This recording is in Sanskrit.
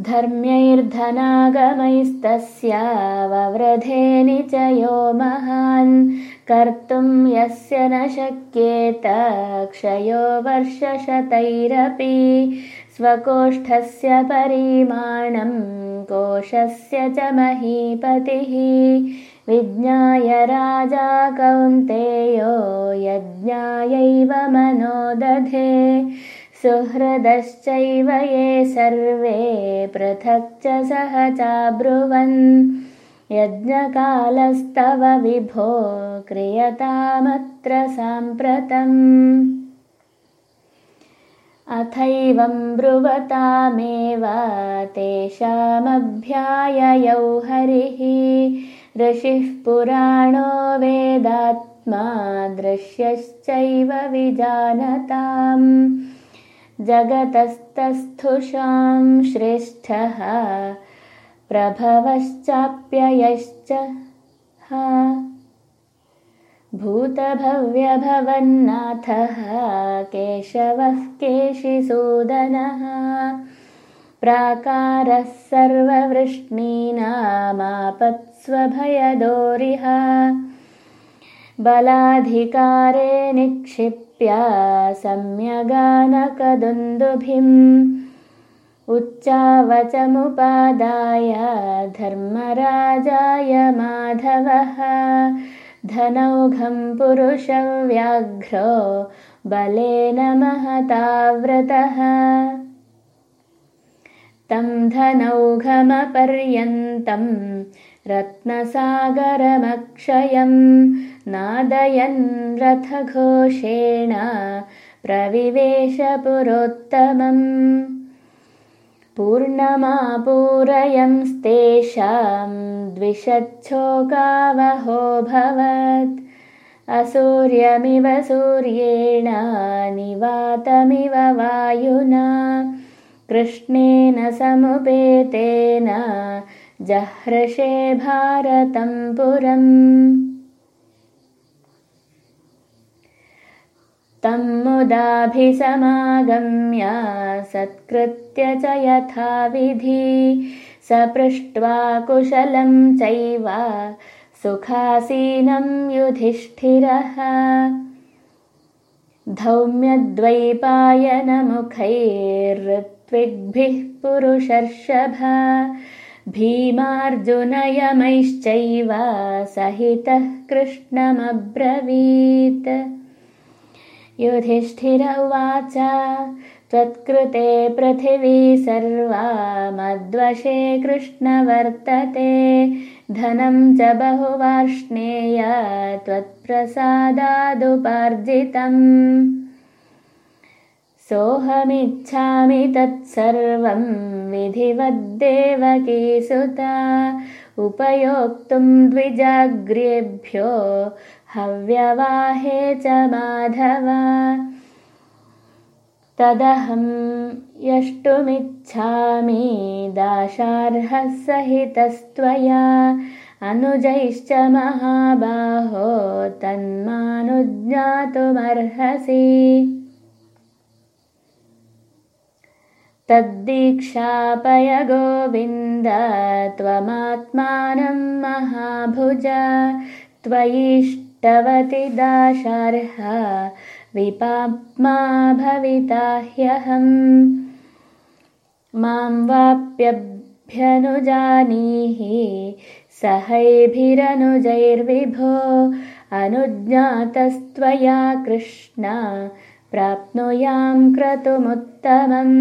धर्म्यैर्धनागमैस्तस्या वव्रधे निचयो महान्। कर्तुं यस्य न शक्येत क्षयो वर्षशतैरपि। स्वकोष्ठस्य परिमाणं कोशस्य च महीपतिः। विज्ञाय राजा कौन्तेयो सुहृदश्चैव ये सर्वे पृथक् च सह चाब्रुवन् यज्ञकालस्तव विभो क्रियतामत्र साम्प्रतम्। अथैवं ब्रुवतामेव तेषामभ्याययौ हरिः। ऋषिः पुराणो वेदात्मा दृश्यश्चैव विजानताम् जगतस्तस्थुषां श्रेष्ठः प्रभवश्चाप्ययश्च भूतभव्यभवन्नाथः केशवः केशिसूदनः प्राकारः सर्ववृष्णीनामापत्स्वभयदोरिह बलाधिकारे निक्षिप्य सम्यगानकदुन्दुभिम् उच्चावचमुपादाय धर्मराजाय माधवः धनौघं पुरुषव्याघ्रो बलेन महताव्रतः। तं धनौघमपर्यन्तं रत्नसागरमक्षयं नादयन् रथघोषेण प्रविवेशपुरोत्तमम्। पूर्णमापूरयंस्तेषां द्विषच्छोकावहोऽभवत् असूर्यमिव सूर्येण निवातमिव वायुना। कृष्णेन समुपेतेन जहृषे भारतं पुरम्। तं मुदाभिसमागम्य सत्कृत्य च यथाविधि। स पृष्ट्वा कुशलं चैव सुखासीनं युधिष्ठिरः। धौम्यद्वैपायनमुखैर्त्विग्भिः पुरुषर्षभ भीमार्जुनयमैश्चैव सहितः कृष्णमब्रवीत्। युधिष्ठिर उवाच त्वत्कृते पृथिवी सर्वा मद्वशे कृष्ण वर्तते। धनं च बहुवार्ष्णेय त्वत्प्रसादादुपार्जितम्। सोऽहमिच्छामि तत्सर्वं विधिवद्देवकीसुता उपयोक्तुं द्विजाग्र्येभ्यो हव्यवाहे च माधव। तदहं यष्टुमिच्छामि दाशार्हः सहितस्त्वया अनुजैश्च महाबाहो तन्मानुज्ञातुमर्हसि तद्दीक्षापय गोविन्द त्वमात्मानं महाभुज त्वयिष्टवति दाशार्हा विपाप्मा भविता ह्यहम्। मां वाप्यभ्यनुजानीहि सहैभिरनुजैर्विभो अनुज्ञातस्त्वया कृष्ण प्राप्नुयां क्रतुमुत्तमम्